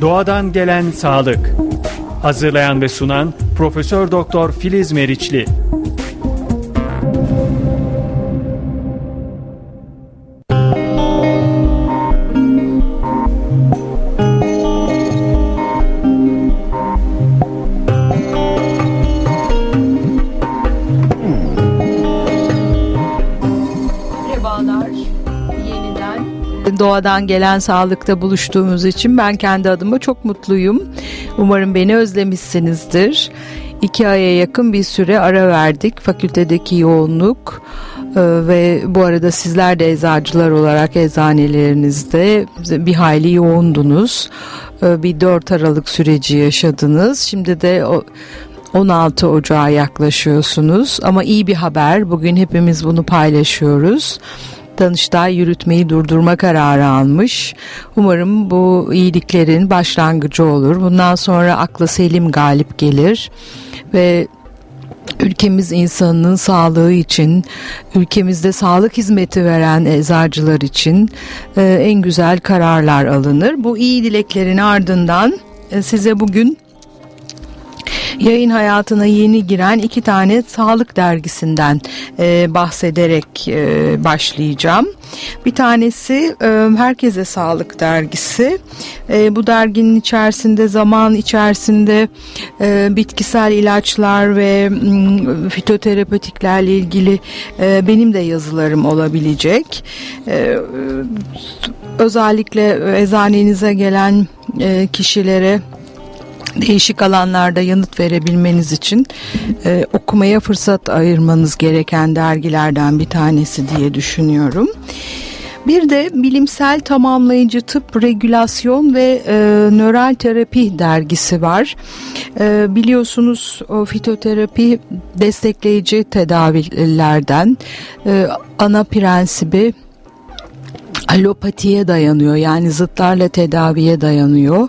Doğadan gelen sağlık. Hazırlayan ve sunan Profesör Doktor Filiz Meriçli. Doğadan gelen sağlıkta buluştuğumuz için ben kendi adıma çok mutluyum. Umarım beni özlemişsinizdir. İki aya yakın bir süre ara verdik fakültedeki yoğunluk ee, ve bu arada sizler de eczacılar olarak eczanelerinizde bir hayli yoğundunuz. Ee, bir 4 Aralık süreci yaşadınız. Şimdi de o 16 Ocağı yaklaşıyorsunuz ama iyi bir haber. Bugün hepimiz bunu paylaşıyoruz. Danıştay yürütmeyi durdurma kararı almış. Umarım bu iyiliklerin başlangıcı olur. Bundan sonra akla selim galip gelir ve ülkemiz insanının sağlığı için, ülkemizde sağlık hizmeti veren eczacılar için e, en güzel kararlar alınır. Bu iyi dileklerin ardından e, size bugün yayın hayatına yeni giren iki tane sağlık dergisinden e, bahsederek e, başlayacağım. Bir tanesi e, Herkese Sağlık dergisi. E, bu derginin içerisinde zaman içerisinde e, bitkisel ilaçlar ve e, fitoterapötiklerle ilgili e, benim de yazılarım olabilecek. E, özellikle eczanenize gelen e, kişilere değişik alanlarda yanıt verebilmeniz için e, okumaya fırsat ayırmanız gereken dergilerden bir tanesi diye düşünüyorum. Bir de bilimsel tamamlayıcı tıp, regülasyon ve e, nöral terapi dergisi var. E, biliyorsunuz o fitoterapi destekleyici tedavilerden e, ana prensibi alopatiye dayanıyor yani zıtlarla tedaviye dayanıyor.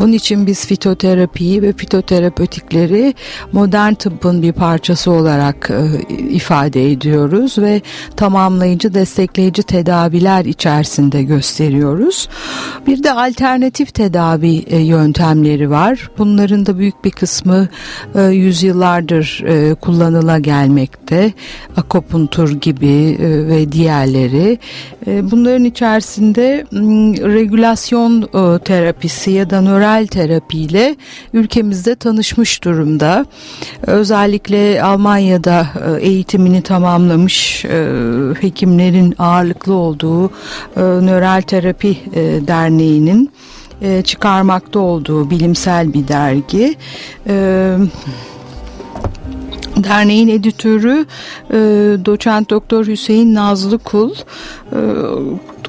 Onun için biz fitoterapiyi ve fitoterapötikleri modern tıbbın bir parçası olarak e, ifade ediyoruz ve tamamlayıcı destekleyici tedaviler içerisinde gösteriyoruz. Bir de alternatif tedavi e, yöntemleri var. Bunların da büyük bir kısmı e, yüzyıllardır kullanıla gelmekte. Akupuntur gibi ve diğerleri. E, bunların içerisinde regülasyon e, terapisi ya da nöral terapiyle ülkemizde tanışmış durumda. Özellikle Almanya'da e, eğitimini tamamlamış e, hekimlerin ağırlıklı olduğu Nöral Terapi Derneği'nin çıkarmakta olduğu bilimsel bir dergi. Derneğin editörü doçent doktor Hüseyin Nazlı Kul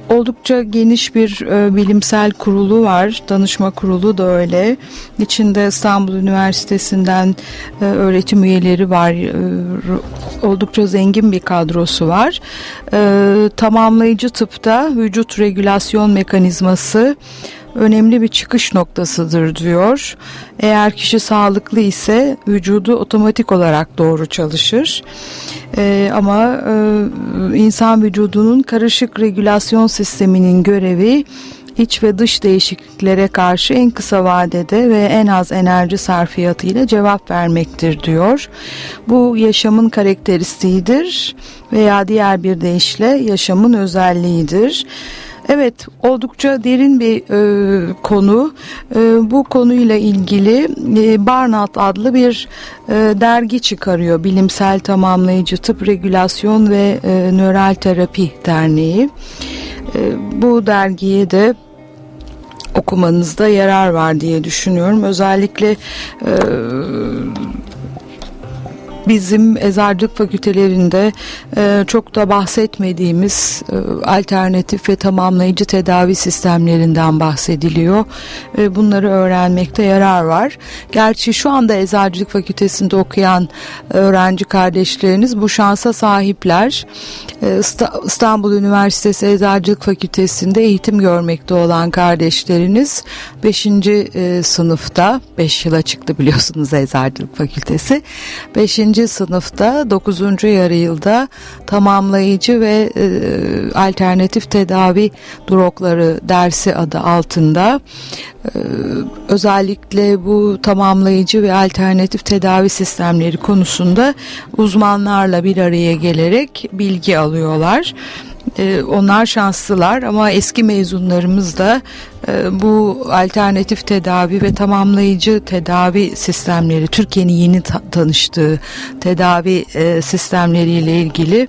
oldukça geniş bir e, bilimsel kurulu var. Danışma kurulu da öyle. İçinde İstanbul Üniversitesi'nden e, öğretim üyeleri var. E, oldukça zengin bir kadrosu var. E, tamamlayıcı tıpta vücut regülasyon mekanizması önemli bir çıkış noktasıdır diyor. Eğer kişi sağlıklı ise vücudu otomatik olarak doğru çalışır. Ee, ama e, insan vücudunun karışık regülasyon sisteminin görevi iç ve dış değişikliklere karşı en kısa vadede ve en az enerji sarfiyatıyla cevap vermektir diyor. Bu yaşamın karakteristiğidir veya diğer bir deyişle yaşamın özelliğidir. Evet oldukça derin bir e, konu. E, bu konuyla ilgili e, Barnard adlı bir e, dergi çıkarıyor. Bilimsel Tamamlayıcı Tıp Regülasyon ve e, Nöral Terapi Derneği. E, bu dergiye de okumanızda yarar var diye düşünüyorum. Özellikle e, bizim eczacılık fakültelerinde e, çok da bahsetmediğimiz e, alternatif ve tamamlayıcı tedavi sistemlerinden bahsediliyor. E, bunları öğrenmekte yarar var. Gerçi şu anda eczacılık fakültesinde okuyan öğrenci kardeşleriniz bu şansa sahipler. E, İstanbul Üniversitesi Eczacılık Fakültesinde eğitim görmekte olan kardeşleriniz 5. E, sınıfta 5 yıla çıktı biliyorsunuz Eczacılık Fakültesi. 5 ikinci sınıfta 9. yarı yılda tamamlayıcı ve e, alternatif tedavi drogları dersi adı altında e, özellikle bu tamamlayıcı ve alternatif tedavi sistemleri konusunda uzmanlarla bir araya gelerek bilgi alıyorlar. Ee, onlar şanslılar ama eski mezunlarımız da e, bu alternatif tedavi ve tamamlayıcı tedavi sistemleri Türkiye'nin yeni ta- tanıştığı tedavi e, sistemleriyle ilgili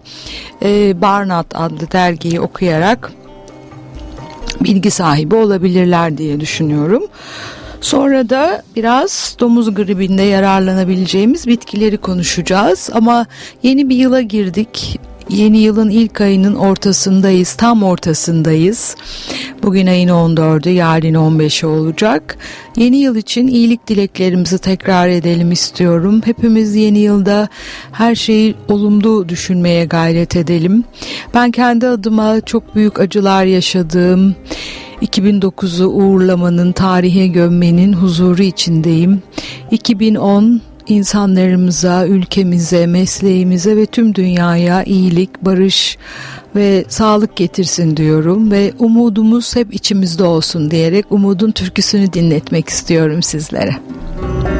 e, Barnat adlı dergiyi okuyarak bilgi sahibi olabilirler diye düşünüyorum. Sonra da biraz domuz gribinde yararlanabileceğimiz bitkileri konuşacağız ama yeni bir yıla girdik. Yeni yılın ilk ayının ortasındayız, tam ortasındayız. Bugün ayın 14'ü, yarın 15'i olacak. Yeni yıl için iyilik dileklerimizi tekrar edelim istiyorum. Hepimiz yeni yılda her şeyi olumlu düşünmeye gayret edelim. Ben kendi adıma çok büyük acılar yaşadığım, 2009'u uğurlamanın, tarihe gömmenin huzuru içindeyim. 2010 insanlarımıza, ülkemize, mesleğimize ve tüm dünyaya iyilik, barış ve sağlık getirsin diyorum ve umudumuz hep içimizde olsun diyerek umudun türküsünü dinletmek istiyorum sizlere. Evet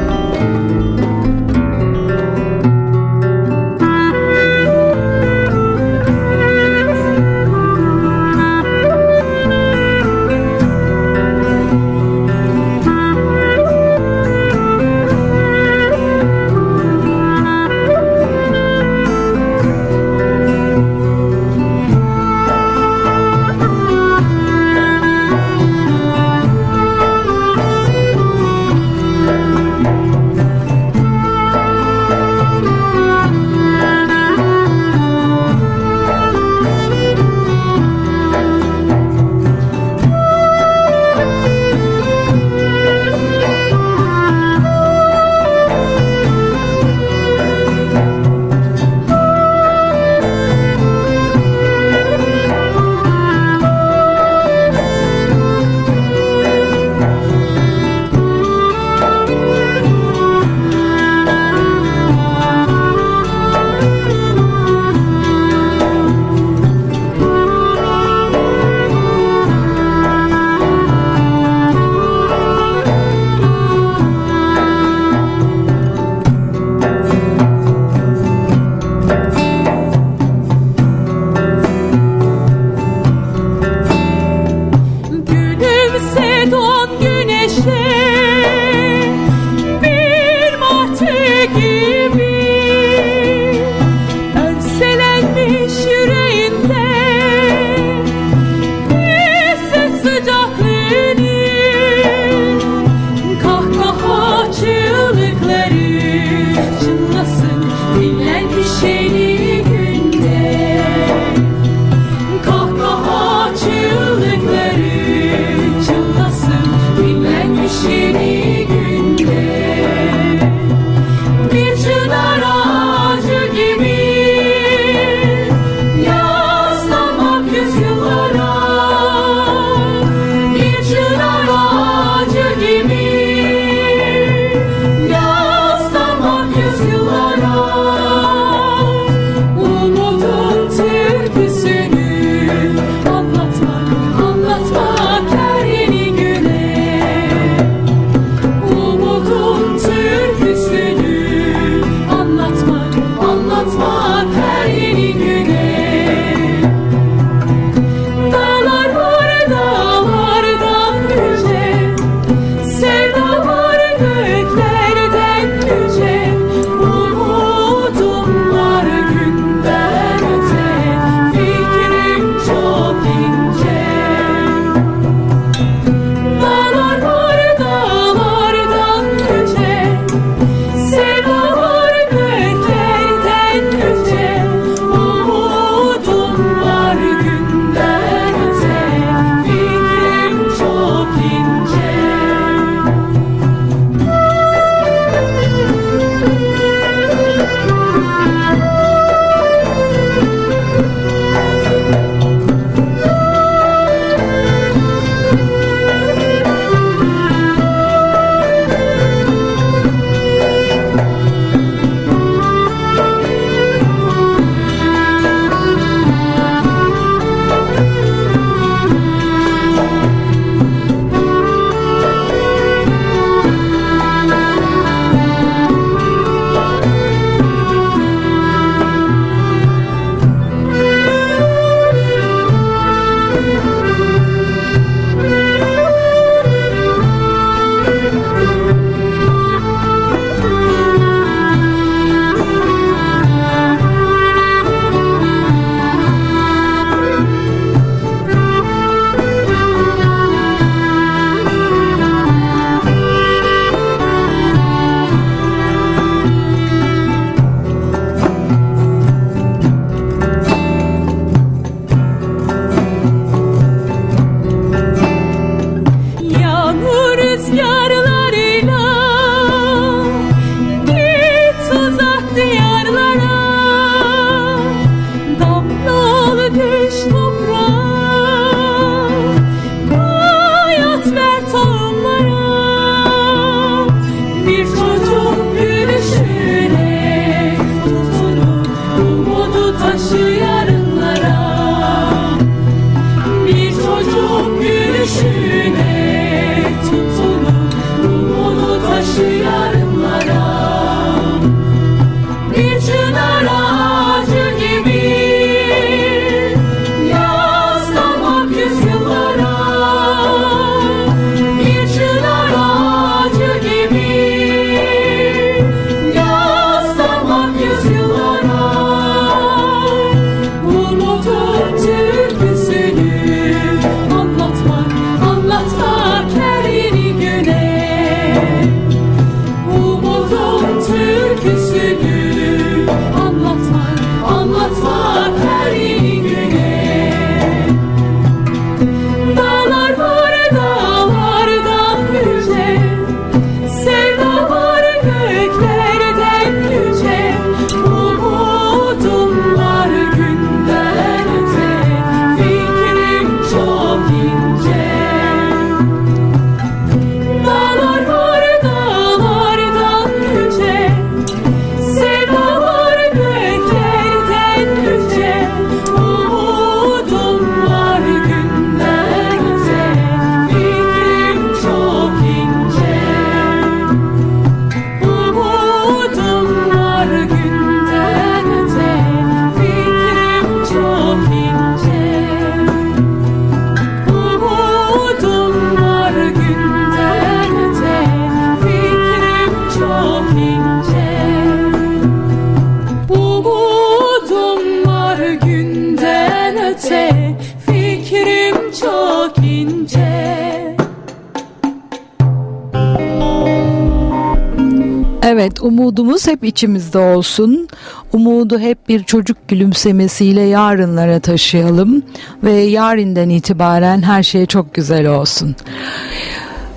umudumuz hep içimizde olsun. Umudu hep bir çocuk gülümsemesiyle yarınlara taşıyalım ve yarından itibaren her şey çok güzel olsun.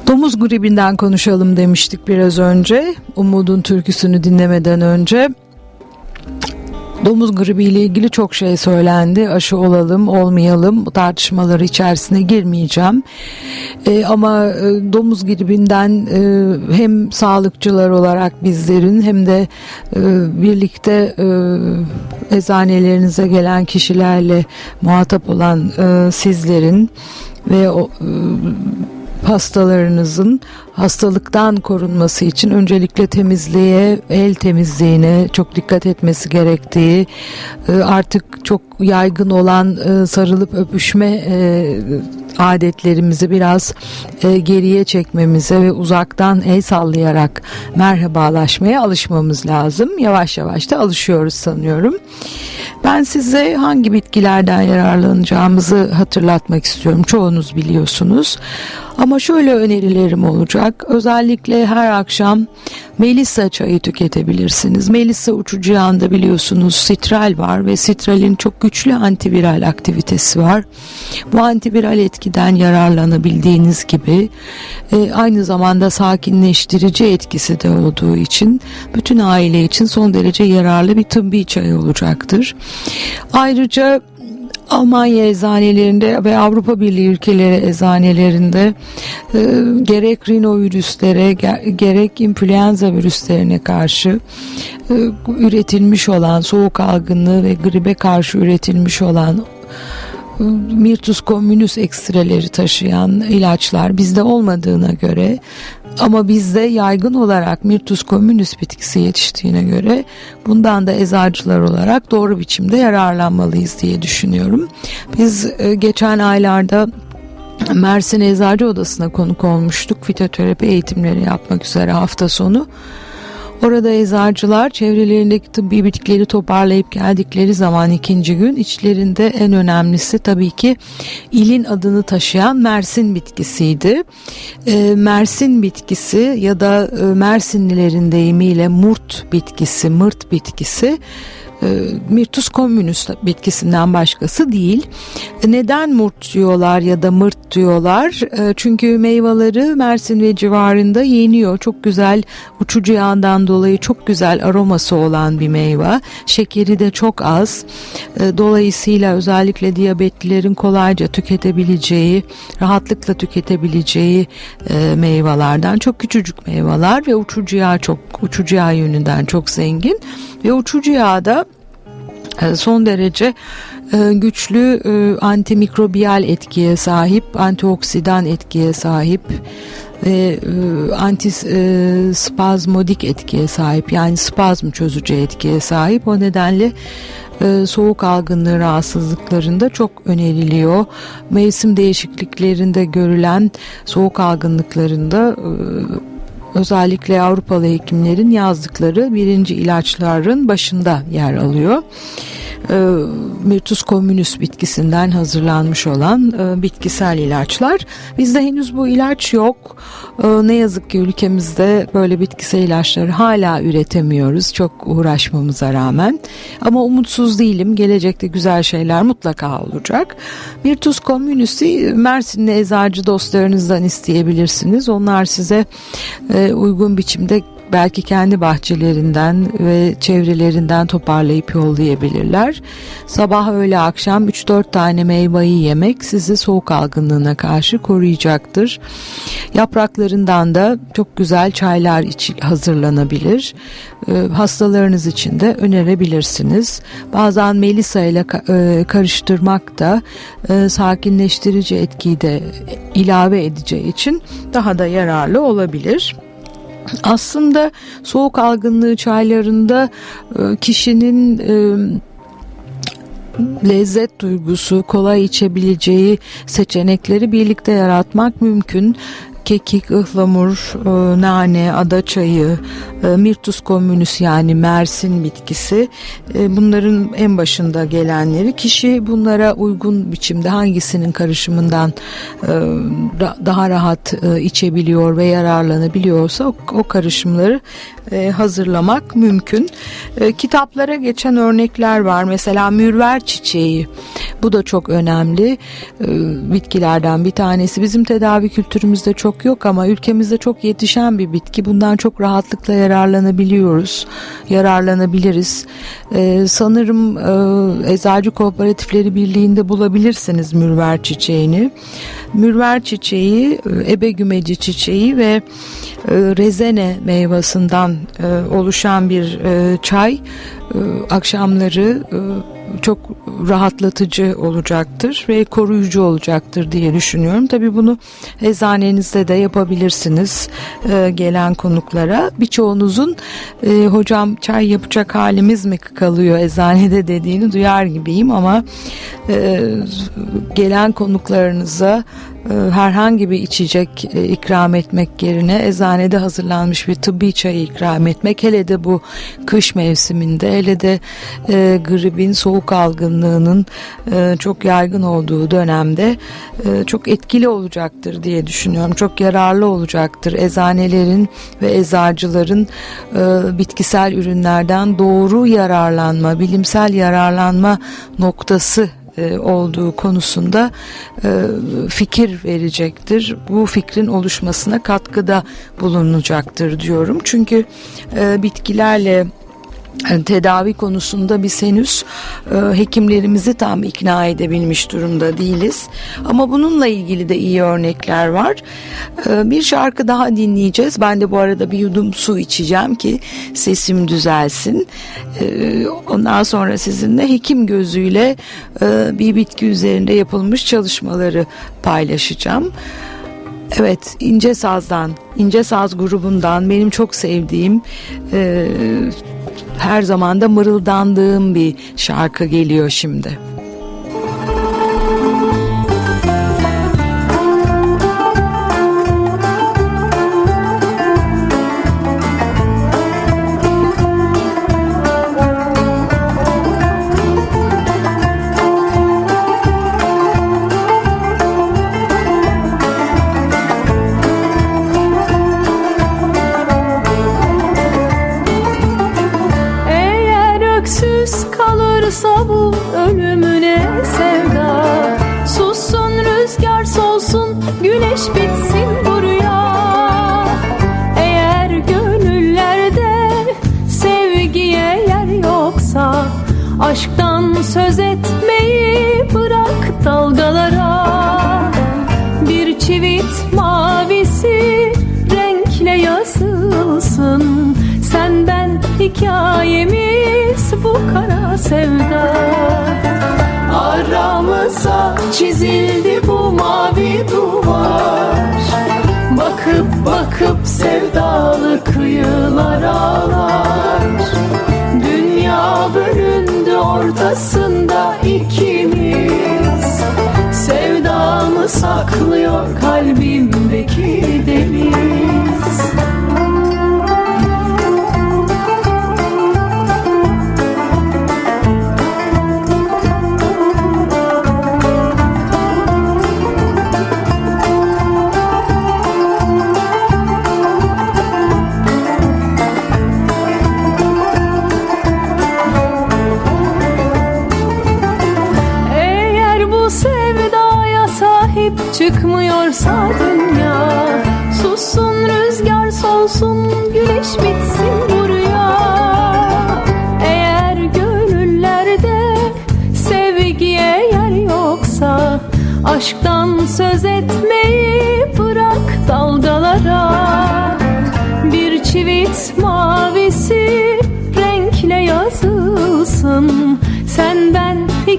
Domuz gribinden konuşalım demiştik biraz önce. Umud'un türküsünü dinlemeden önce. Domuz gribi ile ilgili çok şey söylendi. Aşı olalım, olmayalım bu tartışmaları içerisine girmeyeceğim. E, ama e, domuz gribinden e, hem sağlıkçılar olarak bizlerin hem de e, birlikte e, eczanelerinize gelen kişilerle muhatap olan e, sizlerin ve o e, hastalarınızın hastalıktan korunması için öncelikle temizliğe, el temizliğine çok dikkat etmesi gerektiği, e, artık çok yaygın olan e, sarılıp öpüşme e, adetlerimizi biraz geriye çekmemize ve uzaktan el sallayarak merhabalaşmaya alışmamız lazım. Yavaş yavaş da alışıyoruz sanıyorum. Ben size hangi bitkilerden yararlanacağımızı hatırlatmak istiyorum. Çoğunuz biliyorsunuz. Ama şöyle önerilerim olacak. Özellikle her akşam Melissa çayı tüketebilirsiniz. Melissa uçucu yağında biliyorsunuz sitral var ve sitralin çok güçlü antiviral aktivitesi var. Bu antiviral etkiden yararlanabildiğiniz gibi e, aynı zamanda sakinleştirici etkisi de olduğu için bütün aile için son derece yararlı bir tıbbi çay olacaktır. Ayrıca Almanya eczanelerinde ve Avrupa Birliği ülkeleri eczanelerinde e, gerek rinovirüslere gerek influenza virüslerine karşı e, üretilmiş olan soğuk algınlığı ve gribe karşı üretilmiş olan Mirtus communis ekstreleri taşıyan ilaçlar bizde olmadığına göre ama bizde yaygın olarak Mirtus communis bitkisi yetiştiğine göre bundan da eczacılar olarak doğru biçimde yararlanmalıyız diye düşünüyorum. Biz e, geçen aylarda Mersin Eczacı Odası'na konuk olmuştuk. Fitoterapi eğitimleri yapmak üzere hafta sonu. Orada eczacılar çevrelerindeki tıbbi bitkileri toparlayıp geldikleri zaman ikinci gün içlerinde en önemlisi tabii ki ilin adını taşıyan Mersin bitkisiydi. E, Mersin bitkisi ya da e, Mersinlilerin deyimiyle murt bitkisi, mırt bitkisi Mirtus communis bitkisinden başkası değil. Neden murt diyorlar ya da mırt diyorlar? E, çünkü meyveleri Mersin ve civarında yeniyor. Çok güzel uçucu yağından dolayı çok güzel aroması olan bir meyve. Şekeri de çok az. E, dolayısıyla özellikle diyabetlilerin kolayca tüketebileceği, rahatlıkla tüketebileceği meyvelerden çok küçücük meyveler ve uçucu yağ çok uçucu yağ yönünden çok zengin ve uçucu yağda e, son derece e, güçlü e, antimikrobiyal etkiye sahip, antioksidan etkiye sahip ve antispazmodik etkiye sahip yani spazm çözücü etkiye sahip. O nedenle soğuk algınlığı rahatsızlıklarında çok öneriliyor. Mevsim değişikliklerinde görülen soğuk algınlıklarında özellikle Avrupalı hekimlerin yazdıkları birinci ilaçların başında yer alıyor. E, Myrtus communis bitkisinden hazırlanmış olan e, bitkisel ilaçlar. Bizde henüz bu ilaç yok. E, ne yazık ki ülkemizde böyle bitkisel ilaçları hala üretemiyoruz. Çok uğraşmamıza rağmen. Ama umutsuz değilim. Gelecekte güzel şeyler mutlaka olacak. Myrtus communis'i Mersinli eczacı dostlarınızdan isteyebilirsiniz. Onlar size uygun biçimde belki kendi bahçelerinden ve çevrelerinden toparlayıp yollayabilirler. Sabah öğle akşam 3-4 tane meyveyi yemek sizi soğuk algınlığına karşı koruyacaktır. Yapraklarından da çok güzel çaylar hazırlanabilir. Ee, hastalarınız için de önerebilirsiniz. Bazen melisa ile e, karıştırmak da e, sakinleştirici etkiyi de ilave edeceği için daha da yararlı olabilir. Aslında soğuk algınlığı çaylarında e, kişinin e, lezzet duygusu, kolay içebileceği seçenekleri birlikte yaratmak mümkün kekik, ıhlamur, e, nane, ada çayı, e, Myrtus communis yani Mersin bitkisi e, bunların en başında gelenleri kişi bunlara uygun biçimde hangisinin karışımından daha rahat içebiliyor ve yararlanabiliyorsa o karışımları hazırlamak mümkün. Kitaplara geçen örnekler var. Mesela mürver çiçeği. Bu da çok önemli bitkilerden bir tanesi. Bizim tedavi kültürümüzde çok yok ama ülkemizde çok yetişen bir bitki. Bundan çok rahatlıkla yararlanabiliyoruz. Yararlanabiliriz. Ee, sanırım e, Eczacı Kooperatifleri Birliği'nde bulabilirsiniz mürver çiçeğini. Mürver çiçeği, e, ebe gümeci çiçeği ve e, rezene meyvasından e, oluşan bir e, çay e, akşamları e, çok rahatlatıcı olacaktır ve koruyucu olacaktır diye düşünüyorum. Tabi bunu eczanenizde de yapabilirsiniz e, gelen konuklara. Birçoğunuzun e, hocam çay yapacak halimiz mi kalıyor eczanede dediğini duyar gibiyim ama e, gelen konuklarınıza herhangi bir içecek e, ikram etmek yerine eczanede hazırlanmış bir tıbbi çay ikram etmek hele de bu kış mevsiminde hele de e, gribin soğuk algınlığının e, çok yaygın olduğu dönemde e, çok etkili olacaktır diye düşünüyorum. Çok yararlı olacaktır. Eczanelerin ve eczacıların e, bitkisel ürünlerden doğru yararlanma, bilimsel yararlanma noktası e, olduğu konusunda e, fikir verecektir. Bu fikrin oluşmasına katkıda bulunacaktır diyorum. Çünkü e, bitkilerle tedavi konusunda biz henüz e, hekimlerimizi tam ikna edebilmiş durumda değiliz. Ama bununla ilgili de iyi örnekler var. E, bir şarkı daha dinleyeceğiz. Ben de bu arada bir yudum su içeceğim ki sesim düzelsin. E, ondan sonra sizinle hekim gözüyle e, bir bitki üzerinde yapılmış çalışmaları paylaşacağım. Evet İnce Saz'dan, İnce Saz grubundan benim çok sevdiğim e, her zaman da mırıldandığım bir şarkı geliyor şimdi. Çıkmıyorsa dünya Sussun rüzgar solsun güneş bitsin bu rüya. Eğer gönüllerde sevgiye yer yoksa Aşktan söz etmeyi bırak dalgalara. Bir çivit mavisi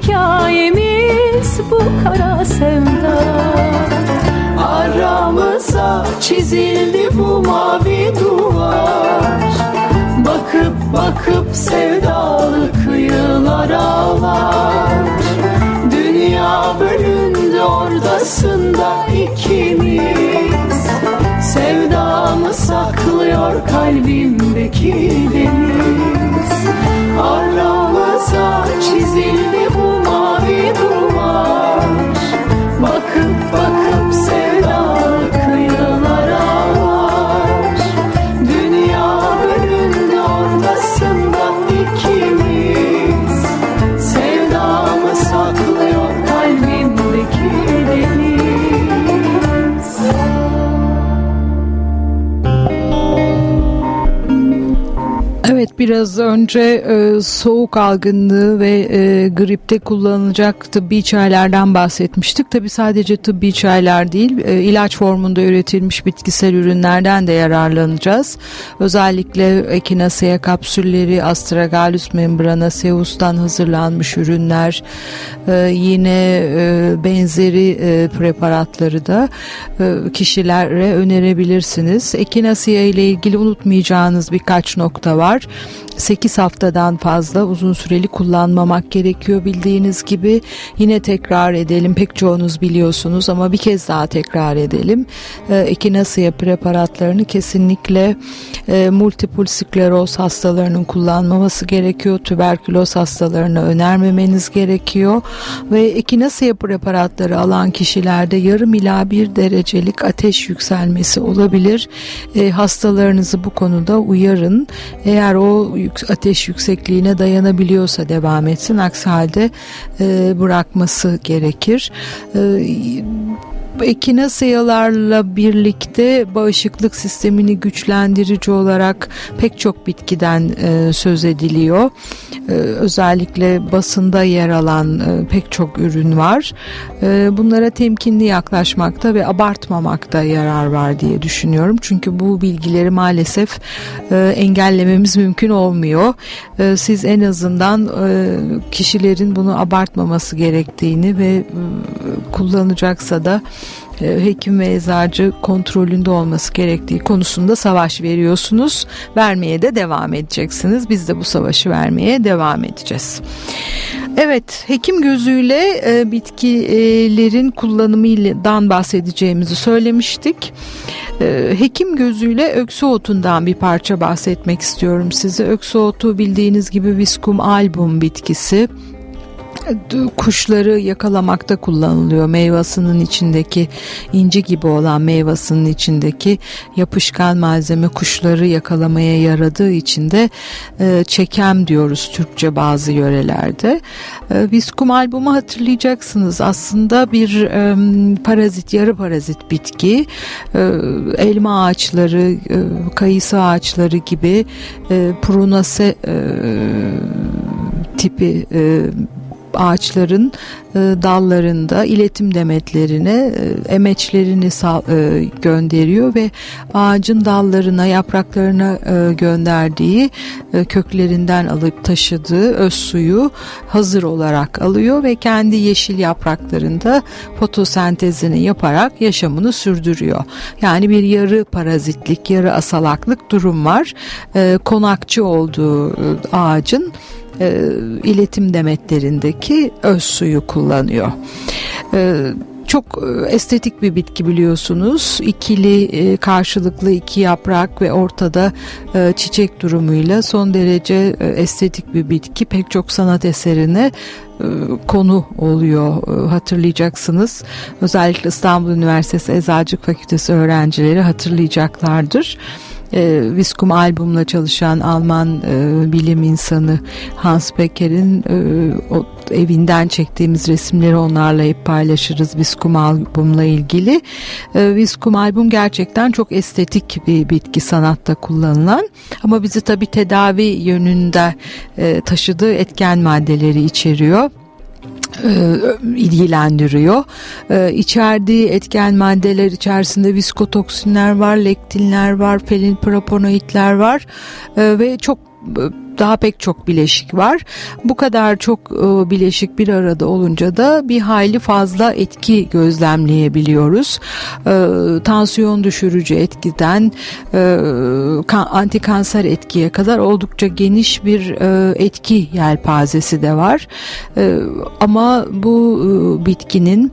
hikayemiz bu kara sevda. Aramıza çizildi bu mavi duvar. Bakıp bakıp sevdalı kıyılar ağlar. Dünya bölündü ordasında ikimiz. Sevdamı saklıyor kalbimdeki deniz. Aramıza çizildi bu mavi duvar biraz önce e, soğuk algınlığı ve e, gripte kullanılacak tıbbi çaylardan bahsetmiştik. Tabi sadece tıbbi çaylar değil e, ilaç formunda üretilmiş bitkisel ürünlerden de yararlanacağız. Özellikle Echinacea kapsülleri, Astragalus membranaceus'tan hazırlanmış ürünler, e, yine e, benzeri e, preparatları da e, kişilere önerebilirsiniz. Echinacea ile ilgili unutmayacağınız birkaç nokta var. 8 haftadan fazla uzun süreli kullanmamak gerekiyor bildiğiniz gibi. Yine tekrar edelim pek çoğunuz biliyorsunuz ama bir kez daha tekrar edelim. E, Echinacea preparatlarını kesinlikle e, multiple skleroz hastalarının kullanmaması gerekiyor. Tüberküloz hastalarına önermemeniz gerekiyor. Ve Echinacea preparatları alan kişilerde yarım ila bir derecelik ateş yükselmesi olabilir. E, hastalarınızı bu konuda uyarın. Eğer o ateş yüksekliğine dayanabiliyorsa devam etsin. Aksi halde e, bırakması gerekir. E, ekinaseyalarla birlikte bağışıklık sistemini güçlendirici olarak pek çok bitkiden e, söz ediliyor. E, özellikle basında yer alan e, pek çok ürün var. E, bunlara temkinli yaklaşmakta ve abartmamakta yarar var diye düşünüyorum. Çünkü bu bilgileri maalesef e, engellememiz mümkün olmuyor. E, siz en azından e, kişilerin bunu abartmaması gerektiğini ve e, kullanacaksa da hekim ve eczacı kontrolünde olması gerektiği konusunda savaş veriyorsunuz. Vermeye de devam edeceksiniz. Biz de bu savaşı vermeye devam edeceğiz. Evet, hekim gözüyle e, bitkilerin kullanımından bahsedeceğimizi söylemiştik. E, hekim gözüyle öksü otundan bir parça bahsetmek istiyorum size. Öksü otu bildiğiniz gibi Viscum album bitkisi kuşları yakalamakta kullanılıyor. Meyvasının içindeki inci gibi olan meyvasının içindeki yapışkan malzeme kuşları yakalamaya yaradığı için de e, çekem diyoruz Türkçe bazı yörelerde. E, Viskum albumu hatırlayacaksınız. Aslında bir e, parazit, yarı parazit bitki. E, elma ağaçları, e, kayısı ağaçları gibi e, prunase e, tipi e, ağaçların e, dallarında iletim demetlerine e, emeçlerini e, gönderiyor ve ağacın dallarına yapraklarına e, gönderdiği köklerinden alıp taşıdığı öz suyu hazır olarak alıyor ve kendi yeşil yapraklarında fotosentezini yaparak yaşamını sürdürüyor. Yani bir yarı parazitlik, yarı asalaklık durum var. Konakçı olduğu ağacın e, iletim demetlerindeki öz suyu kullanıyor. E, çok e, estetik bir bitki biliyorsunuz. İkili e, karşılıklı iki yaprak ve ortada e, çiçek durumuyla son derece estetik bir bitki. Pek çok sanat eserine konu oluyor hatırlayacaksınız. Özellikle İstanbul Üniversitesi Eczacılık Fakültesi öğrencileri hatırlayacaklardır e, Viskum albümle çalışan Alman e, bilim insanı Hans Becker'in e, o evinden çektiğimiz resimleri onlarla hep paylaşırız Viskum albümle ilgili. E, Viskum albüm gerçekten çok estetik bir bitki sanatta kullanılan ama bizi tabi tedavi yönünde e, taşıdığı etken maddeleri içeriyor ilgilendiriyor. E, içerdiği etken maddeler içerisinde viskotoksinler var, lektinler var, felinproponoidler var e, ve çok daha pek çok bileşik var. Bu kadar çok e, bileşik bir arada olunca da bir hayli fazla etki gözlemleyebiliyoruz. E, tansiyon düşürücü etkiden e, anti kanser etkiye kadar oldukça geniş bir e, etki yelpazesi de var. Ama bu bitkinin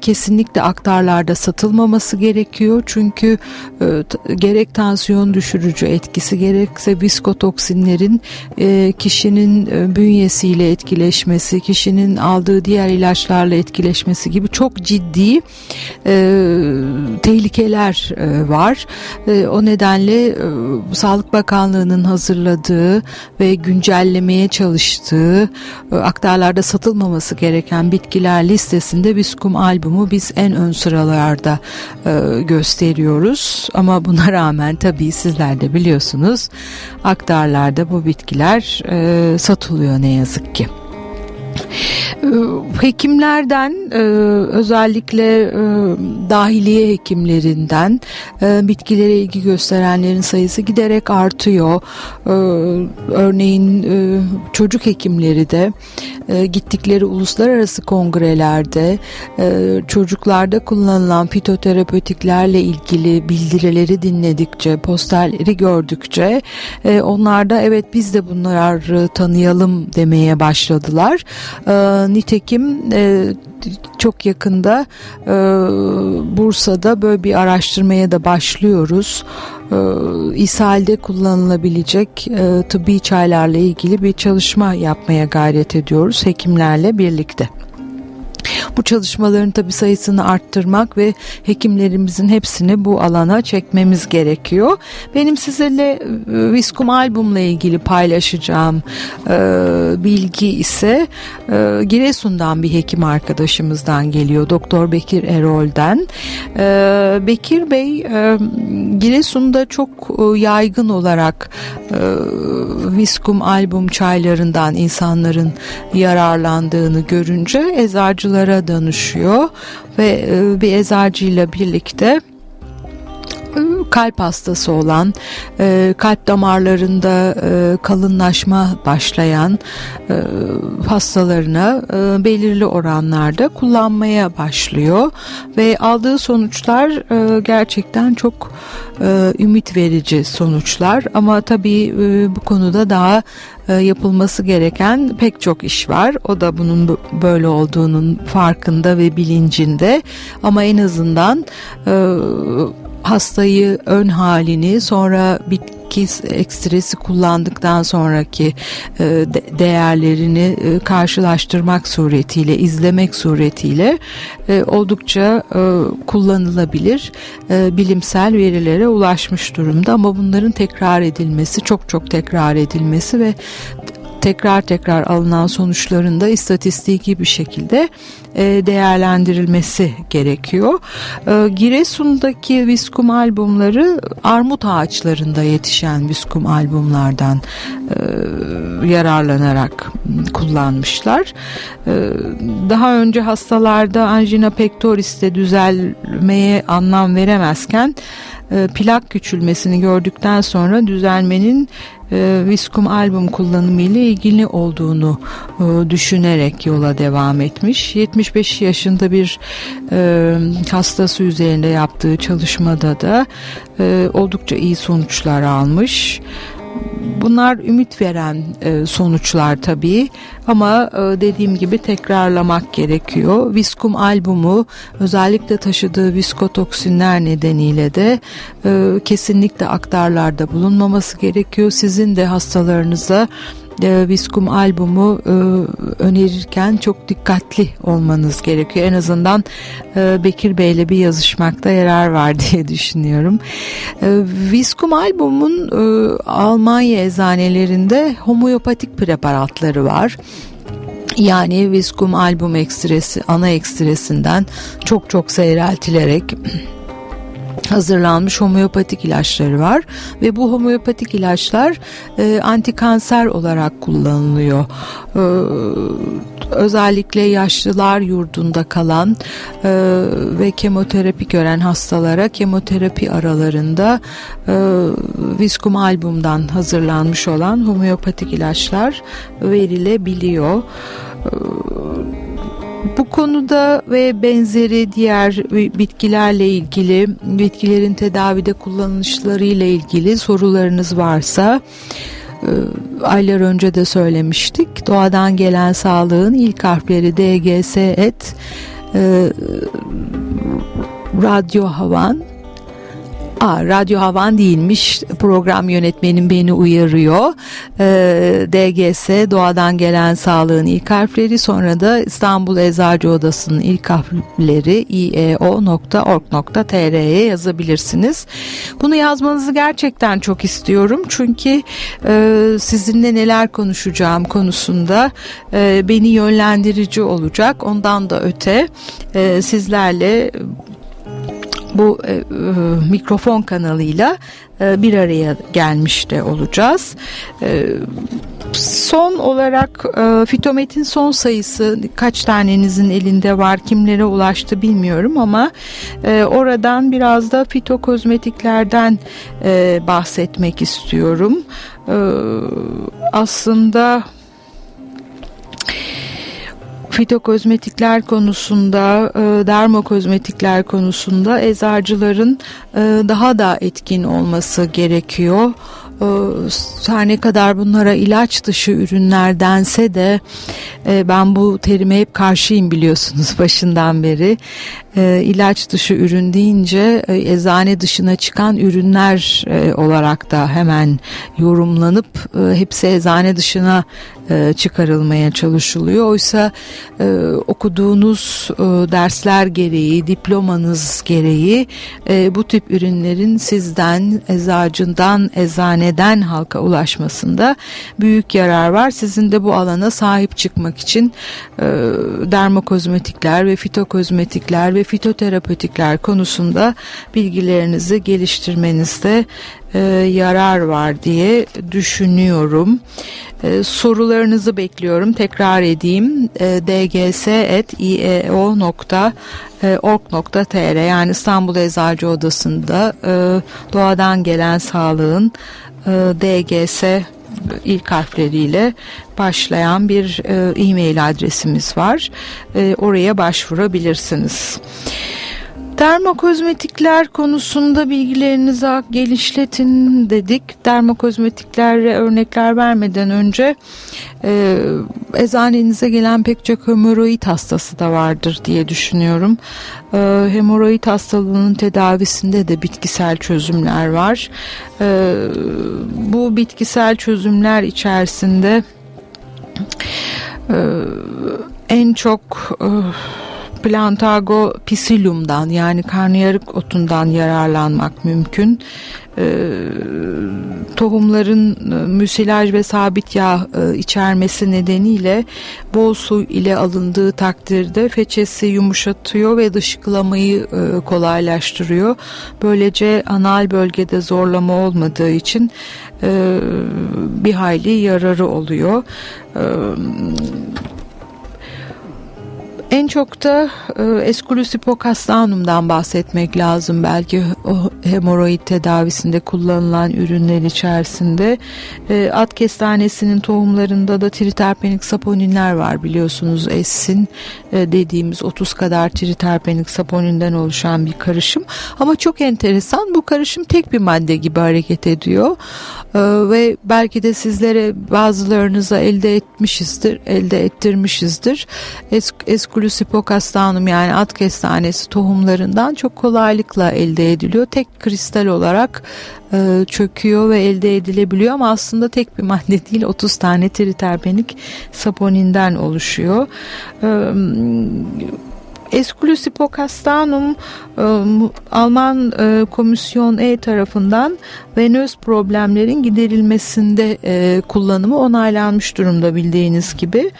kesinlikle aktarlarda satılmaması gerekiyor. Çünkü gerek tansiyon düşürücü etkisi gerekse viskotoksinlerin e, kişinin e, bünyesiyle etkileşmesi, kişinin aldığı diğer ilaçlarla etkileşmesi gibi çok ciddi e, tehlikeler e, var. E, o nedenle e, Sağlık Bakanlığı'nın hazırladığı ve güncellemeye çalıştığı e, aktarlarda satılmaması gereken bitkiler listesinde viskotoksin Kum albümü biz en ön sıralarda e, gösteriyoruz. Ama buna rağmen tabii sizler de biliyorsunuz aktarlarda bu bitkiler e, satılıyor ne yazık ki. Ee, hekimlerden e, özellikle e, dahiliye hekimlerinden e, bitkilere ilgi gösterenlerin sayısı giderek artıyor. Örneğin çocuk hekimleri de gittikleri uluslararası kongrelerde çocuklarda kullanılan fitoterapötiklerle ilgili bildirileri dinledikçe, posterleri gördükçe onlarda evet biz de bunları tanıyalım demeye başladılar. E, nitekim e, çok yakında e, Bursa'da böyle bir araştırmaya da başlıyoruz. E, ishalde kullanılabilecek e, tıbbi çaylarla ilgili bir çalışma yapmaya gayret ediyoruz hekimlerle birlikte. Bu çalışmaların tabi sayısını arttırmak ve hekimlerimizin hepsini bu alana çekmemiz gerekiyor. Benim sizinle e, Viskum albümle ilgili paylaşacağım e, bilgi ise e, Giresun'dan bir hekim arkadaşımızdan geliyor. Doktor Bekir Erol'den. E, Bekir Bey e, Giresun'da çok e, yaygın olarak e, Viskum albüm çaylarından insanların yararlandığını görünce eczacılara danışıyor ve e, bir eczacıyla birlikte kalp hastası olan, e, kalp damarlarında kalınlaşma başlayan hastalarına belirli oranlarda kullanmaya başlıyor ve aldığı sonuçlar gerçekten çok ümit verici sonuçlar ama tabii bu konuda daha e, yapılması gereken pek çok iş var. O da bunun böyle olduğunun farkında ve bilincinde ama en azından e, hastayı ön halini sonra bitki ekstresi kullandıktan sonraki e, değerlerini e, karşılaştırmak suretiyle izlemek suretiyle e, oldukça kullanılabilir bilimsel verilere ulaşmış durumda. Ama bunların tekrar edilmesi çok çok tekrar edilmesi ve tekrar tekrar alınan sonuçlarında istatistiki bir şekilde e, değerlendirilmesi gerekiyor. E, Giresun'daki viskum albümleri armut ağaçlarında yetişen viskum albümlerden e, yararlanarak kullanmışlar. E, daha önce hastalarda angina pectoris'te düzelmeye anlam veremezken e, plak küçülmesini gördükten sonra düzelmenin e, Viskum albüm kullanımı ile ilgili olduğunu e, düşünerek yola devam etmiş. 75 yaşında bir e, hastası üzerinde yaptığı çalışmada da oldukça iyi sonuçlar almış. Bunlar ümit veren e, sonuçlar tabii ama e, dediğim gibi tekrarlamak gerekiyor. Viskum albümü özellikle taşıdığı viskotoksinler nedeniyle de e, kesinlikle aktarlarda bulunmaması gerekiyor. Sizin de hastalarınıza e, Viskum albümü e, önerirken çok dikkatli olmanız gerekiyor. En azından e, Bekir Bey'le bir yazışmakta yarar var diye düşünüyorum. E, Viskum albümün e, Almanya eczanelerinde homeopatik preparatları var. Yani Viskum albüm ekstresi, ana ekstresinden çok çok seyreltilerek hazırlanmış homeopatik ilaçları var ve bu homeopatik ilaçlar e, antikanser olarak kullanılıyor. E, özellikle yaşlılar yurdunda kalan e, ve kemoterapi gören hastalara kemoterapi aralarında e, Viskum albümden hazırlanmış olan homeopatik ilaçlar verilebiliyor. E, bu konuda ve benzeri diğer bitkilerle ilgili, bitkilerin tedavide kullanışları ile ilgili sorularınız varsa e, aylar önce de söylemiştik. Doğadan gelen sağlığın ilk harfleri DGS et e, radyo havan Aa, Radyo Havan değilmiş. Program yönetmenim beni uyarıyor. Ee, DGS Doğadan Gelen Sağlığın ilk harfleri sonra da İstanbul Eczacı Odası'nın ilk harfleri ieo.org.tr'ye yazabilirsiniz. Bunu yazmanızı gerçekten çok istiyorum. Çünkü e, sizinle neler konuşacağım konusunda e, beni yönlendirici olacak. Ondan da öte e, sizlerle bu e, e, mikrofon kanalıyla e, bir araya gelmiş de olacağız. E, son olarak e, Fitomet'in son sayısı kaç tanenizin elinde var kimlere ulaştı bilmiyorum ama e, oradan biraz da fitokozmetiklerden e, bahsetmek istiyorum. E, aslında fitokozmetikler konusunda, e, dermokozmetikler konusunda eczacıların e, daha da etkin olması gerekiyor. E, her ne kadar bunlara ilaç dışı ürünlerdense de e, ben bu terime hep karşıyım biliyorsunuz başından beri. E, ilaç dışı ürün deyince eczane dışına çıkan ürünler olarak da hemen yorumlanıp hepsi eczane dışına e, çıkarılmaya çalışılıyor. Oysa e, okuduğunuz e, dersler gereği, diplomanız gereği e, bu tip ürünlerin sizden, eczacından, eczaneden halka ulaşmasında büyük yarar var. Sizin de bu alana sahip çıkmak için e, dermokozmetikler ve fitokozmetikler ve fitoterapötikler konusunda bilgilerinizi geliştirmenizde e, yarar var diye düşünüyorum. E, sorularınızı bekliyorum. Tekrar edeyim. E, dgs.ieo.org.tr yani İstanbul Eczacı Odası'nda e, doğadan gelen sağlığın e, DGS ilk harfleriyle başlayan bir e, e-mail adresimiz var. E, oraya başvurabilirsiniz. Dermokozmetikler konusunda bilgilerinizi genişletin dedik. Dermokozmetiklere örnekler vermeden önce e, eczanenize gelen pek çok hemoroid hastası da vardır diye düşünüyorum. E, hemoroid hastalığının tedavisinde de bitkisel çözümler var. E, bu bitkisel çözümler içerisinde e, en çok... E, Plantago pisillum'dan yani karnıyarık otundan yararlanmak mümkün. E, tohumların müsilaj ve sabit yağ e, içermesi nedeniyle bol su ile alındığı takdirde feçesi yumuşatıyor ve dışkılamayı e, kolaylaştırıyor. Böylece anal bölgede zorlama olmadığı için e, bir hayli yararı oluyor. E, en çok da e, Esculus bahsetmek lazım belki o hemoroid tedavisinde kullanılan ürünler içerisinde. E, at kestanesinin tohumlarında da triterpenik saponinler var biliyorsunuz Essin e, dediğimiz 30 kadar triterpenik saponinden oluşan bir karışım. Ama çok enteresan bu karışım tek bir madde gibi hareket ediyor. E, ve belki de sizlere bazılarınıza elde etmişizdir, elde ettirmişizdir. Es, Esculus hipocastanum yani at kestanesi tohumlarından çok kolaylıkla elde ediliyor. Tek kristal olarak e, çöküyor ve elde edilebiliyor ama aslında tek bir madde değil 30 tane triterpenik saponinden oluşuyor. E, Esculus e, Alman e, Komisyon E tarafından venöz problemlerin giderilmesinde e, kullanımı onaylanmış durumda bildiğiniz gibi.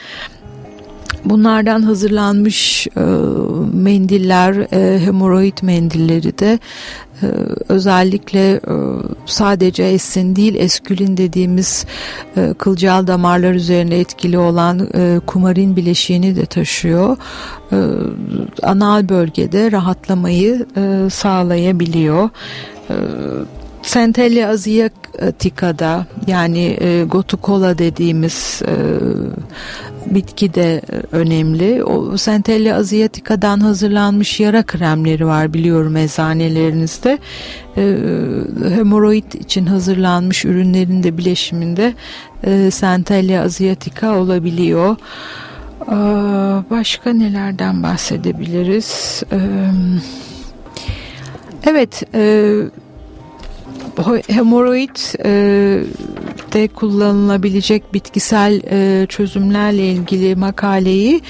Bunlardan hazırlanmış e, mendiller, e, hemoroid mendilleri de e, özellikle e, sadece esin değil eskülin dediğimiz e, kılcal damarlar üzerine etkili olan e, kumarin bileşiğini de taşıyor. E, anal bölgede rahatlamayı e, sağlayabiliyor. E, Centella asiatica'da yani e, gotukola dediğimiz e, bitki de e, önemli. O Centella asiatica'dan hazırlanmış yara kremleri var biliyorum eczanelerinizde. E, hemoroid için hazırlanmış ürünlerin de bileşiminde e, Centella asiatica olabiliyor. E, başka nelerden bahsedebiliriz? E, evet, e, hemoroid e, de kullanılabilecek bitkisel e, çözümlerle ilgili makaleyi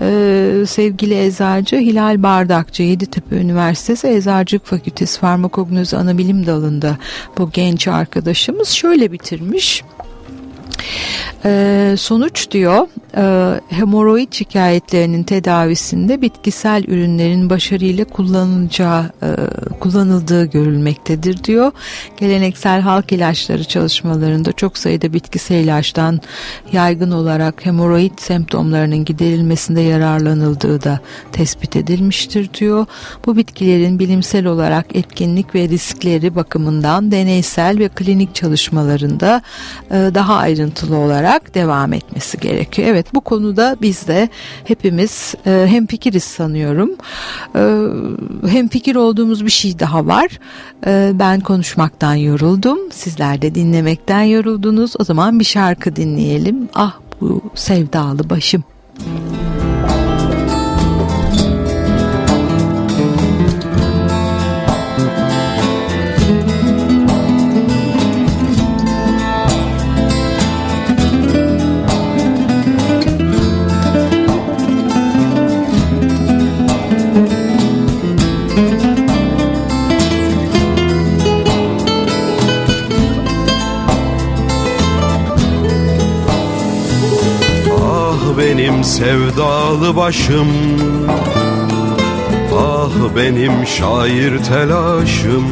e, sevgili eczacı Hilal Bardakçı Yeditepe Üniversitesi Eczacılık Fakültesi Farmakognozi Anabilim Dalı'nda bu genç arkadaşımız şöyle bitirmiş. E, sonuç diyor hemoroid şikayetlerinin tedavisinde bitkisel ürünlerin başarıyla kullanılacağı e, kullanıldığı görülmektedir diyor. Geleneksel halk ilaçları çalışmalarında çok sayıda bitkisel ilaçtan yaygın olarak hemoroid semptomlarının giderilmesinde yararlanıldığı da tespit edilmiştir diyor. Bu bitkilerin bilimsel olarak etkinlik ve riskleri bakımından deneysel ve klinik çalışmalarında e, daha ayrıntılı olarak devam etmesi gerekiyor. Evet bu konuda biz de hepimiz e, hem fikiriz sanıyorum. E, hem fikir olduğumuz bir şey daha var. E, ben konuşmaktan yoruldum. Sizler de dinlemekten yoruldunuz. O zaman bir şarkı dinleyelim. Ah bu sevdalı başım. Sevdalı başım. Ah benim şair telaşım.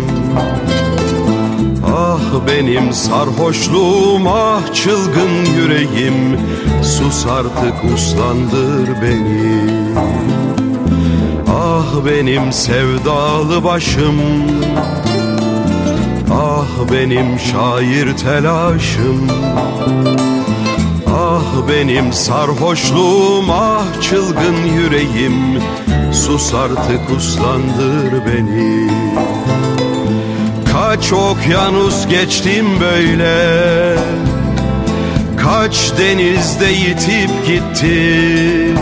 Ah benim sarhoşluğum ah çılgın yüreğim. Sus artık uslandır beni. Ah benim sevdalı başım. Ah benim şair telaşım Ah benim sarhoşluğum ah çılgın yüreğim. Sus artık uslandır beni. Kaç okyanus geçtim böyle. Kaç denizde yitip gitti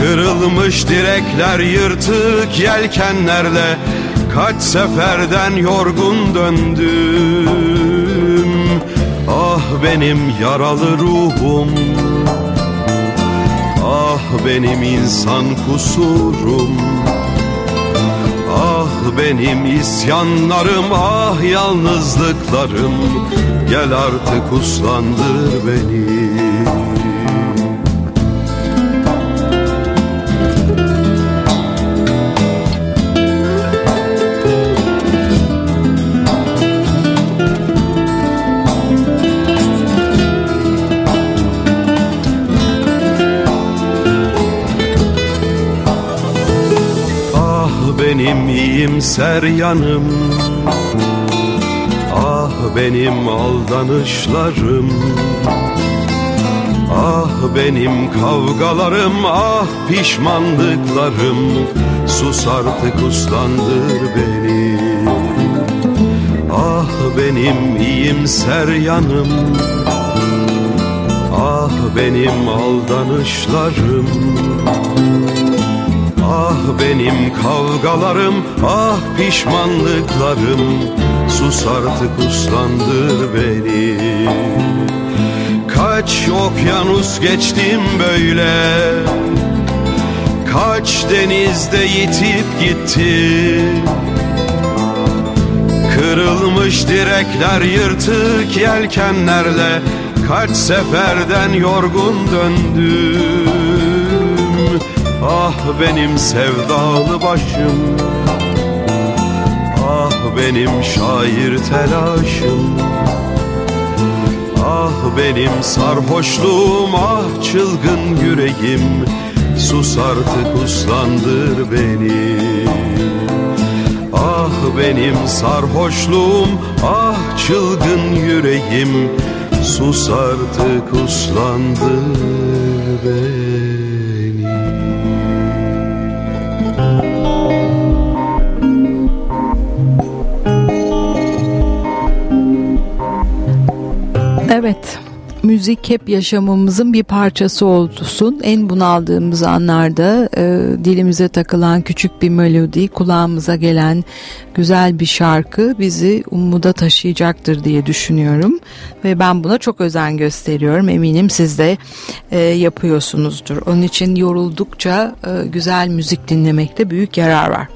Kırılmış direkler yırtık yelkenlerle Kaç seferden yorgun döndüm Ah benim yaralı ruhum. Ah benim insan kusurum. Ah benim isyanlarım ah yalnızlıklarım. Gel artık uslandır beni iyimser yanım. Ah benim aldanışlarım. Ah benim kavgalarım ah pişmanlıklarım. Sus artık uslandır beni. Ah benim iyimser yanım. Ah benim aldanışlarım Ah benim kavgalarım, ah pişmanlıklarım. Sus artık uslandır beni. Kaç okyanus geçtim böyle. Kaç denizde yitip gitti Kırılmış direkler yırtık yelkenlerle Kaç seferden yorgun döndüm Ah benim sevdalı başım. Ah benim şair telaşım. Ah benim sarhoşluğum ah çılgın yüreğim. Sus artık uslandır beni. Ah benim sarhoşluğum ah çılgın yüreğim. Sus artık uslandır beni Evet müzik hep yaşamımızın bir parçası olsun. En bunaldığımız anlarda e, dilimize takılan küçük bir melodi, kulağımıza gelen güzel bir şarkı bizi umuda taşıyacaktır diye düşünüyorum. Ve ben buna çok özen gösteriyorum. Eminim siz de e, yapıyorsunuzdur. Onun için yoruldukça e, güzel müzik dinlemekte büyük yarar var.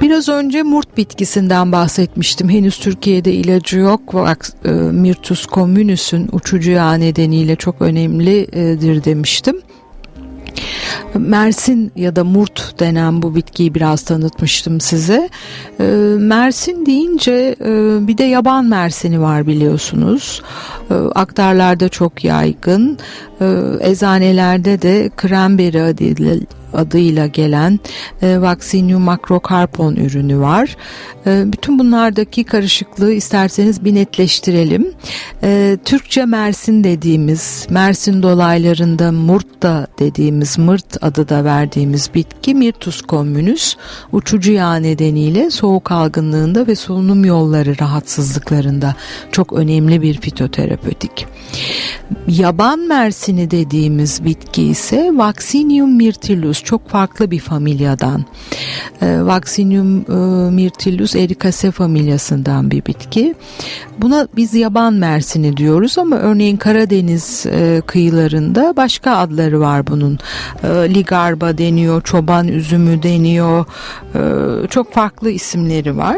Biraz önce murt bitkisinden bahsetmiştim. Henüz Türkiye'de ilacı yok. E, Myrtus communis'ün uçucu yağı nedeniyle çok önemlidir demiştim. Mersin ya da murt denen bu bitkiyi biraz tanıtmıştım size. E, Mersin deyince e, bir de yaban mersini var biliyorsunuz. E, aktarlarda çok yaygın. E, eczanelerde de kremberi adıyla gelen e, Vaccinium macrocarpon ürünü var. E, bütün bunlardaki karışıklığı isterseniz bir netleştirelim. E, Türkçe Mersin dediğimiz, Mersin dolaylarında murtta dediğimiz, mırt adı da verdiğimiz bitki Myrtus communis uçucu yağ nedeniyle soğuk algınlığında ve solunum yolları rahatsızlıklarında çok önemli bir fitoterapötik. Yaban mersini dediğimiz bitki ise Vaccinium myrtillus çok farklı bir familyadan. E, Vaccinium e, myrtillus ericaceae familyasından bir bitki. Buna biz yaban mersini diyoruz ama örneğin Karadeniz e, kıyılarında başka adları var bunun. E, ligarba deniyor, çoban üzümü deniyor. E, çok farklı isimleri var.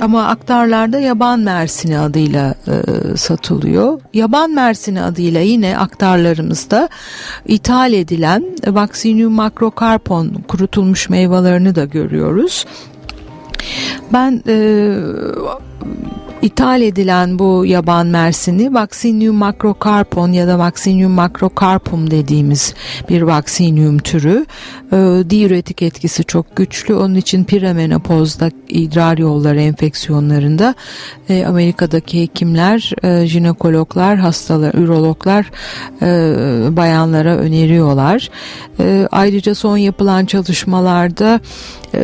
Ama aktarlarda yaban mersini adıyla e, satılıyor. Yaban mersini adıyla yine aktarlarımızda ithal edilen Vaccinium macrocarpon kurutulmuş meyvelerini de görüyoruz. Ben e, ithal edilen bu yaban mersini Vaccinium macrocarpon ya da Vaccinium macrocarpum dediğimiz bir Vaccinium türü. E, diüretik etkisi çok güçlü. Onun için premenopozda idrar yolları enfeksiyonlarında e, Amerika'daki hekimler, e, jinekologlar, hastalar, ürologlar e, bayanlara öneriyorlar. E, ayrıca son yapılan çalışmalarda e,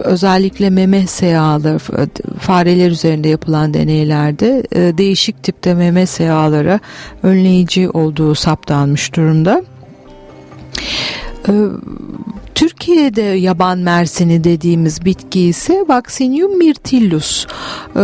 özellikle meme seyahaları fareler üzerinde yapılan deneylerde e, değişik tipte meme seyahalara önleyici olduğu saptanmış durumda. E, Türkiye'de yaban mersini dediğimiz bitki ise Vaccinium myrtillus. Ee,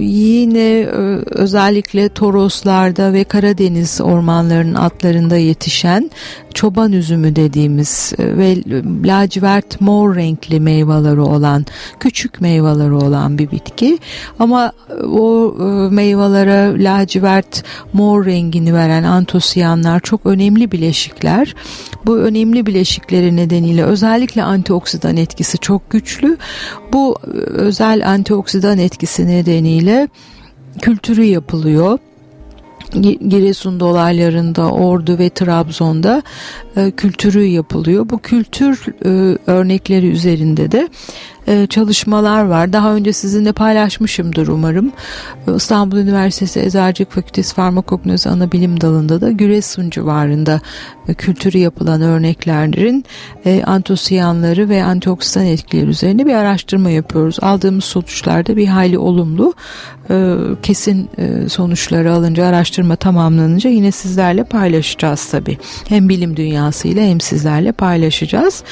yine e, özellikle Toroslarda ve Karadeniz ormanlarının atlarında yetişen çoban üzümü dediğimiz e, ve lacivert mor renkli meyveleri olan küçük meyveleri olan bir bitki ama o e, meyvelere lacivert mor rengini veren antosiyanlar çok önemli bileşikler. Bu önemli bileşikleri nedeniyle özellikle antioksidan etkisi çok güçlü. Bu e, özel antioksidan etkisi nedeniyle kültürü yapılıyor. Giresun dolaylarında, Ordu ve Trabzon'da e, kültürü yapılıyor. Bu kültür e, örnekleri üzerinde de e, çalışmalar var. Daha önce sizinle paylaşmışımdır umarım. E, İstanbul Üniversitesi Eczacılık Fakültesi Farmakognozi Anabilim Dalı'nda da Giresun civarında e, kültürü yapılan örneklerin antosiyanları ve antioksidan etkileri üzerine bir araştırma yapıyoruz. Aldığımız sonuçlarda bir hayli olumlu. Kesin sonuçları alınca araştırma tamamlanınca yine sizlerle paylaşacağız tabii. Hem bilim dünyasıyla hem sizlerle paylaşacağız.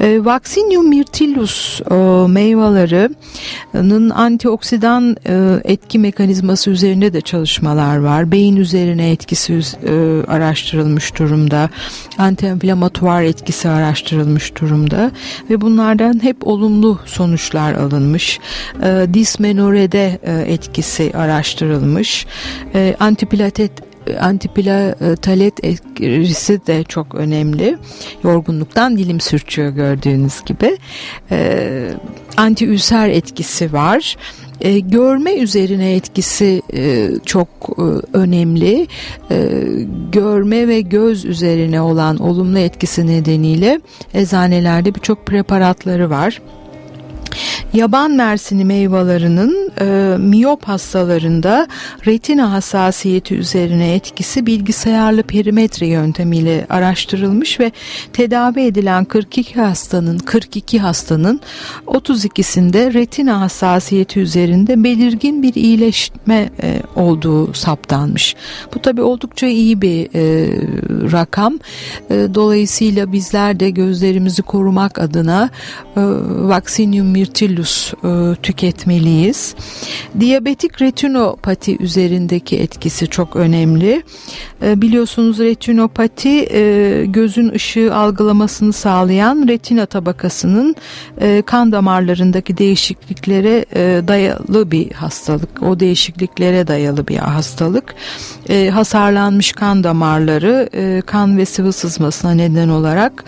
E, Vaccinium myrtillus e, meyvelerinin antioksidan e, etki mekanizması üzerinde de çalışmalar var. Beyin üzerine etkisi e, araştırılmış durumda. Antiinflamatuar etkisi araştırılmış durumda ve bunlardan hep olumlu sonuçlar alınmış. E, dismenorede etkisi araştırılmış. Antiplatet antiplatalet etkisi de çok önemli. Yorgunluktan dilim sürçüyor gördüğünüz gibi. E, antiülser etkisi var. E, görme üzerine etkisi e, çok e, önemli. E, görme ve göz üzerine olan olumlu etkisi nedeniyle eczanelerde birçok preparatları var. Yaban mersini meyvelerinin e, miyop hastalarında retina hassasiyeti üzerine etkisi bilgisayarlı perimetre yöntemiyle araştırılmış ve tedavi edilen 42 hastanın 42 hastanın 32'sinde retina hassasiyeti üzerinde belirgin bir iyileşme e, olduğu saptanmış. Bu tabi oldukça iyi bir e, rakam. E, dolayısıyla bizler de gözlerimizi korumak adına e, Vaccinium myrtillus e, tüketmeliyiz. Diyabetik retinopati üzerindeki etkisi çok önemli. E, biliyorsunuz retinopati e, gözün ışığı algılamasını sağlayan retina tabakasının e, kan damarlarındaki değişikliklere e, dayalı bir hastalık. O değişikliklere dayalı bir hastalık. E, hasarlanmış kan damarları e, kan ve sıvı sızmasına neden olarak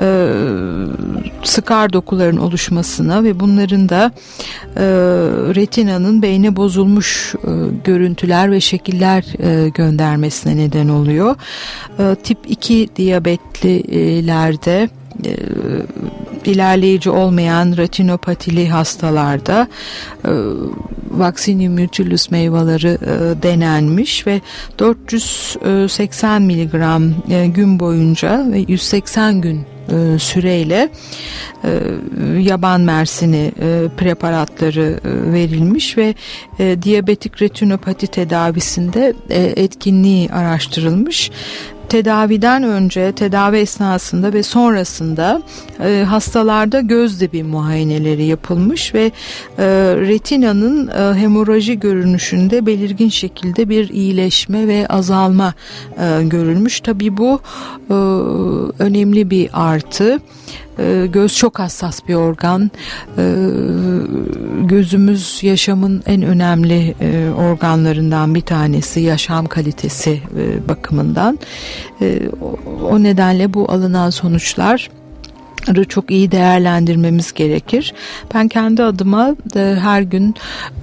e, skar dokuların oluşmasına ve bunların da e, retinanın beyne bozulmuş e, görüntüler ve şekiller e, göndermesine neden oluyor. E, tip 2 diyabetlilerde e, ilerleyici olmayan retinopatili hastalarda e, Vaccinium myrtillus meyveleri e, denenmiş ve 480 miligram e, gün boyunca ve 180 gün e, süreyle e, yaban mersini e, preparatları e, verilmiş ve diyabetik retinopati tedavisinde etkinliği araştırılmış tedaviden önce, tedavi esnasında ve sonrasında e, hastalarda göz dibi muayeneleri yapılmış ve e, retinanın e, hemoraji görünüşünde belirgin şekilde bir iyileşme ve azalma e, görülmüş. Tabi bu e, önemli bir artı. E, göz çok hassas bir organ. E, gözümüz yaşamın en önemli e, organlarından bir tanesi. Yaşam kalitesi bakımından. O nedenle bu alınan sonuçlar çok iyi değerlendirmemiz gerekir. Ben kendi adıma da her gün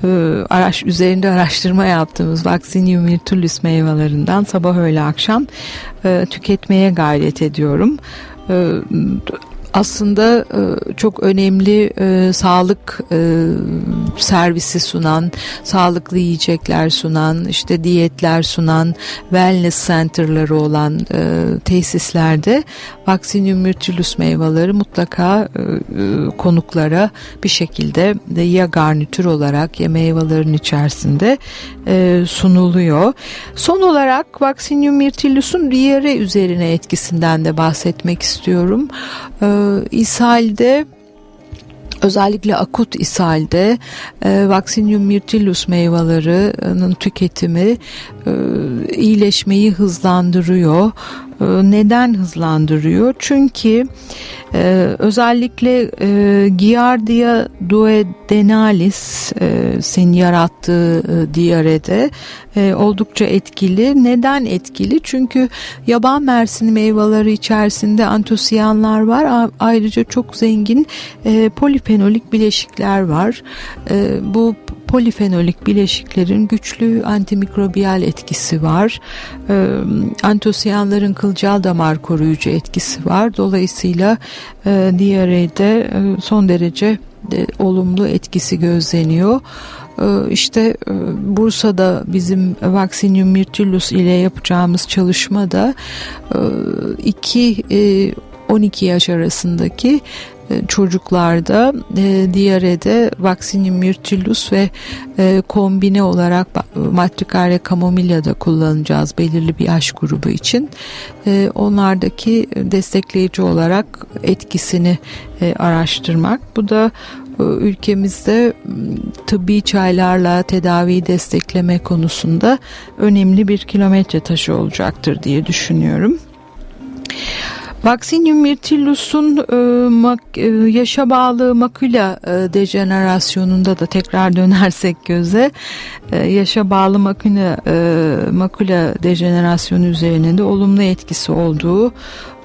e, araş, üzerinde araştırma yaptığımız Vaccinium myrtillus meyvelerinden sabah öğle akşam e, tüketmeye gayret ediyorum. Aslında e, çok önemli e, sağlık e, servisi sunan, sağlıklı yiyecekler sunan, işte diyetler sunan, wellness center'ları olan tesislerde Vaccinium myrtillus meyveleri mutlaka konuklara bir şekilde de ya garnitür olarak ya meyvelerin içerisinde sunuluyor. Son olarak Vaccinium myrtillus'un diğeri üzerine etkisinden de bahsetmek istiyorum. E, ishalde özellikle akut ishalde e, Vaccinium myrtillus meyvelerinin tüketimi e, iyileşmeyi hızlandırıyor. E, neden hızlandırıyor? Çünkü e, özellikle e, Giardia duodenalis e, senin yarattığı e, diyarede oldukça etkili. Neden etkili? Çünkü yaban mersini meyveleri içerisinde antosiyanlar var. Ayrıca çok zengin polifenolik bileşikler var. Bu polifenolik bileşiklerin güçlü antimikrobiyal etkisi var. E, antosiyanların kılcal damar koruyucu etkisi var. Dolayısıyla e, diyarede e, son derece de, olumlu etkisi gözleniyor. E, işte e, Bursa'da bizim Vaccinium myrtillus ile yapacağımız çalışmada 2 e, 12 yaş arasındaki e, çocuklarda e, diyarede Vaccinium myrtillus ve e, kombine olarak matrikare camomilla da kullanacağız belirli bir yaş grubu için. E, onlardaki destekleyici olarak etkisini e, araştırmak. Bu da e, ülkemizde tıbbi çaylarla tedaviyi destekleme konusunda önemli bir kilometre taşı olacaktır diye düşünüyorum. Vaccinium myrtillus'un e, e, yaşa bağlı makula e, dejenerasyonunda da tekrar dönersek göze e, yaşa bağlı makula, e, makula dejenerasyonu üzerine de olumlu etkisi olduğu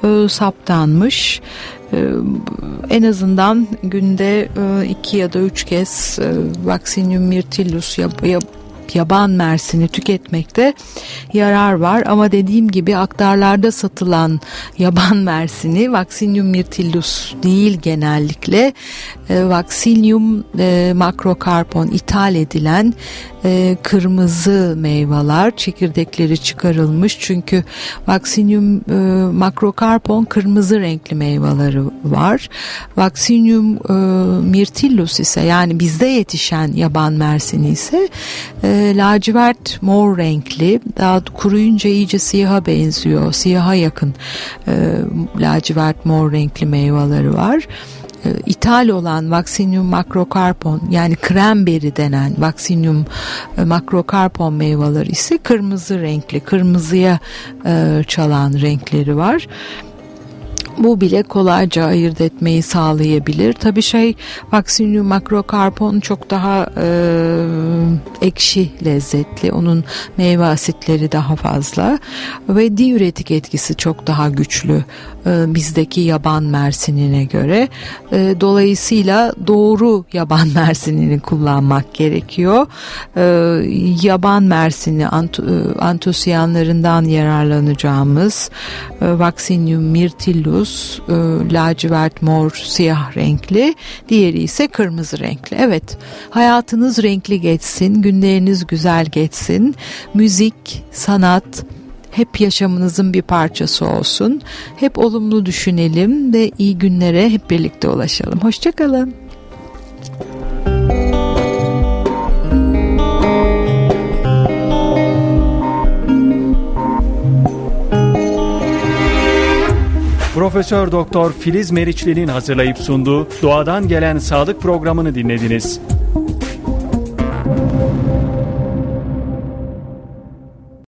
e, saptanmış. E, en azından günde e, iki ya da üç kez e, Vaccinium myrtillus yap, yap, yaban mersini tüketmekte yarar var ama dediğim gibi aktarlarda satılan yaban mersini Vaccinium myrtillus değil genellikle e, Vaccinium e, macrocarpon ithal edilen e, kırmızı meyveler çekirdekleri çıkarılmış çünkü Vaccinium e, macrocarpon kırmızı renkli meyveleri var. Vaccinium e, myrtillus ise yani bizde yetişen yaban mersini ise e, lacivert mor renkli daha kuruyunca iyice siyaha benziyor siyaha yakın e, lacivert mor renkli meyveleri var. E, ithal olan Vaccinium macrocarpon yani cranberry denen Vaccinium e, macrocarpon meyveleri ise kırmızı renkli, kırmızıya e, çalan renkleri var bu bile kolayca ayırt etmeyi sağlayabilir. Tabi şey Vaccinium macrocarpon çok daha e, ekşi lezzetli. Onun meyve asitleri daha fazla ve diüretik etkisi çok daha güçlü e, bizdeki yaban mersinine göre. E, dolayısıyla doğru yaban mersinini kullanmak gerekiyor. E, yaban mersini ant, e, antosiyanlarından yararlanacağımız e, Vaccinium myrtillus e, lacivert mor siyah renkli diğeri ise kırmızı renkli. Evet hayatınız renkli geçsin günleriniz güzel geçsin müzik sanat hep yaşamınızın bir parçası olsun. Hep olumlu düşünelim ve iyi günlere hep birlikte ulaşalım. Hoşçakalın. Profesör Doktor Filiz Meriçli'nin hazırlayıp sunduğu Doğadan Gelen Sağlık programını dinlediniz.